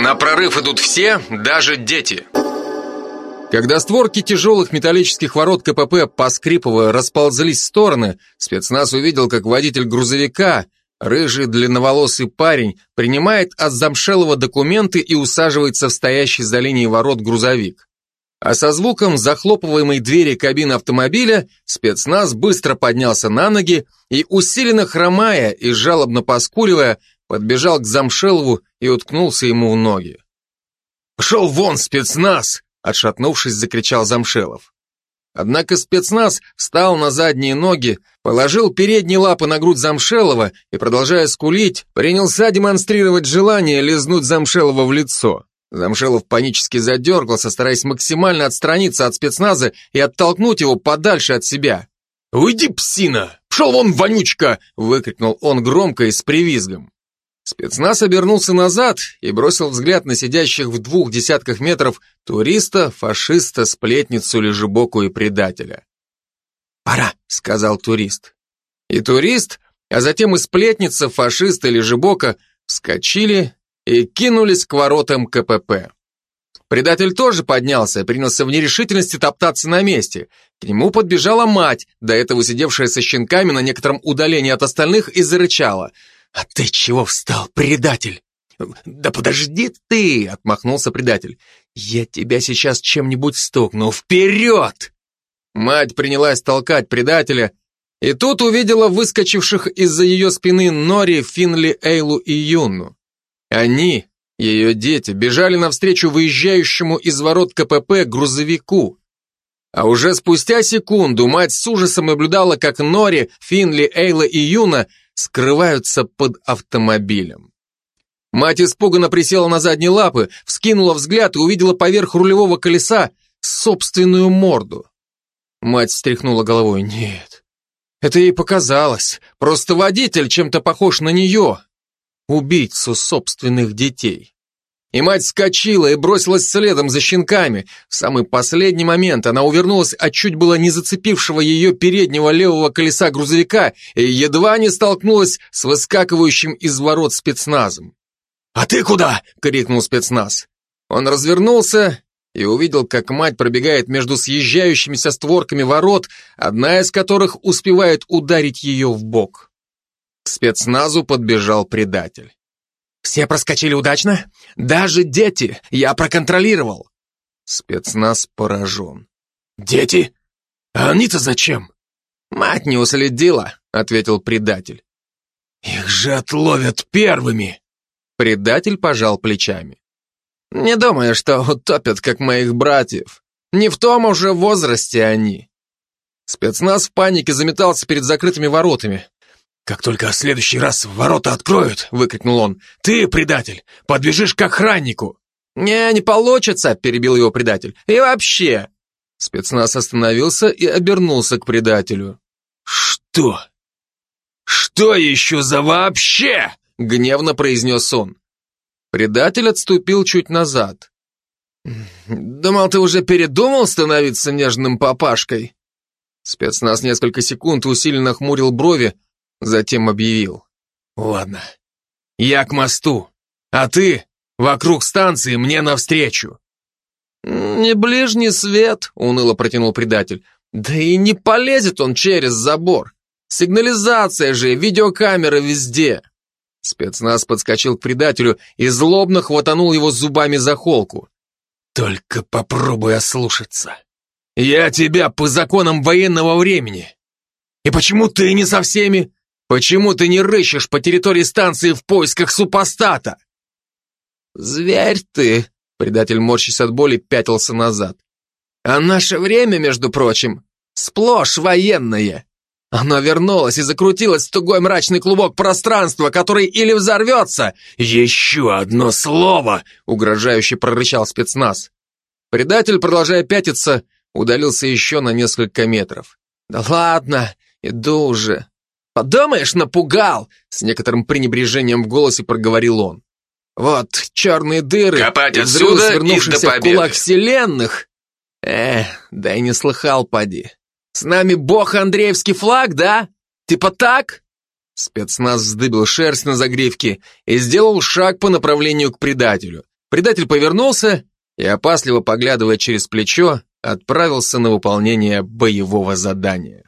На прорыв идут все, даже дети. Когда створки тяжелых металлических ворот КПП, поскрипывая, расползлись в стороны, спецназ увидел, как водитель грузовика, рыжий длинноволосый парень, принимает от Замшелова документы и усаживается в стоящий за линией ворот грузовик. А со звуком захлопываемой двери кабины автомобиля спецназ быстро поднялся на ноги и, усиленно хромая и жалобно поскуливая, подбежал к Замшелову и уткнулся ему в ноги. «Пошел вон, спецназ!» Отшатнувшись, закричал Замшелов. Однако спецназ встал на задние ноги, положил передние лапы на грудь Замшелова и, продолжая скулить, принялся демонстрировать желание лизнуть Замшелова в лицо. Замшелов панически задергался, стараясь максимально отстраниться от спецназа и оттолкнуть его подальше от себя. «Уйди, псина! Пшел вон, вонючка!» выкрикнул он громко и с привизгом. Спецназ обернулся назад и бросил взгляд на сидящих в двух десятках метров туриста, фашиста, сплетницу, лежебоку и предателя. «Пора», — сказал турист. И турист, а затем и сплетница, фашист и лежебока вскочили и кинулись к воротам КПП. Предатель тоже поднялся, принялся в нерешительности топтаться на месте. К нему подбежала мать, до этого сидевшая со щенками на некотором удалении от остальных, и зарычала — «А ты чего встал, предатель?» «Да подожди ты!» — отмахнулся предатель. «Я тебя сейчас чем-нибудь стукну. Вперед!» Мать принялась толкать предателя, и тут увидела выскочивших из-за ее спины Нори, Финли, Эйлу и Юнну. Они, ее дети, бежали навстречу выезжающему из ворот КПП грузовику. А уже спустя секунду мать с ужасом наблюдала, как Нори, Финли, Эйла и Юна скрываются под автомобилем. Мать испуганно присела на задние лапы, вскинула взгляд и увидела поверх рулевого колеса собственную морду. Мать встряхнула головой. Нет, это ей показалось. Просто водитель чем-то похож на нее. Убийцу собственных детей. И мать вскочила и бросилась следом за щенками. В самый последний момент она увернулась от чуть было не зацепившего ее переднего левого колеса грузовика и едва не столкнулась с выскакивающим из ворот спецназом. «А ты куда?» — крикнул спецназ. Он развернулся и увидел, как мать пробегает между съезжающимися створками ворот, одна из которых успевает ударить ее в бок. К спецназу подбежал предатель. Все проскочили удачно? Даже дети! Я проконтролировал!» Спецназ поражен. «Дети? А они-то зачем?» «Мать не уследила», — ответил предатель. «Их же отловят первыми!» Предатель пожал плечами. «Не думаю, что утопят, как моих братьев. Не в том уже возрасте они». Спецназ в панике заметался перед закрытыми воротами. «Как только в следующий раз ворота откроют», — выкрикнул он, — «ты, предатель, подбежишь к охраннику». «Не, не получится», — перебил его предатель. «И вообще...» Спецназ остановился и обернулся к предателю. «Что? Что еще за вообще?» — гневно произнес он. Предатель отступил чуть назад. «Думал, ты уже передумал становиться нежным папашкой?» Спецназ несколько секунд усиленно хмурил брови, Затем объявил. «Ладно, я к мосту, а ты вокруг станции мне навстречу». «Не ближний свет», — уныло протянул предатель. «Да и не полезет он через забор. Сигнализация же, видеокамеры везде». Спецназ подскочил к предателю и злобно хватанул его зубами за холку. «Только попробуй ослушаться. Я тебя по законам военного времени. И почему ты не со всеми? Почему ты не рыщешь по территории станции в поисках супостата? Зверь ты, предатель морщись от боли пятился назад. А наше время, между прочим, сплошь военное. Оно вернулось и закрутилось в тугой мрачный клубок пространства, который или взорвется. Еще одно слово, угрожающе прорычал спецназ. Предатель, продолжая пятиться, удалился еще на несколько метров. Да ладно, иду уже. «Подумаешь, напугал!» С некоторым пренебрежением в голосе проговорил он. «Вот черные дыры, Копать отсюда свернувшихся в кулак вселенных!» «Эх, да и не слыхал, поди. С нами бог Андреевский флаг, да? Типа так?» Спецназ вздыбил шерсть на загривке и сделал шаг по направлению к предателю. Предатель повернулся и, опасливо поглядывая через плечо, отправился на выполнение боевого задания.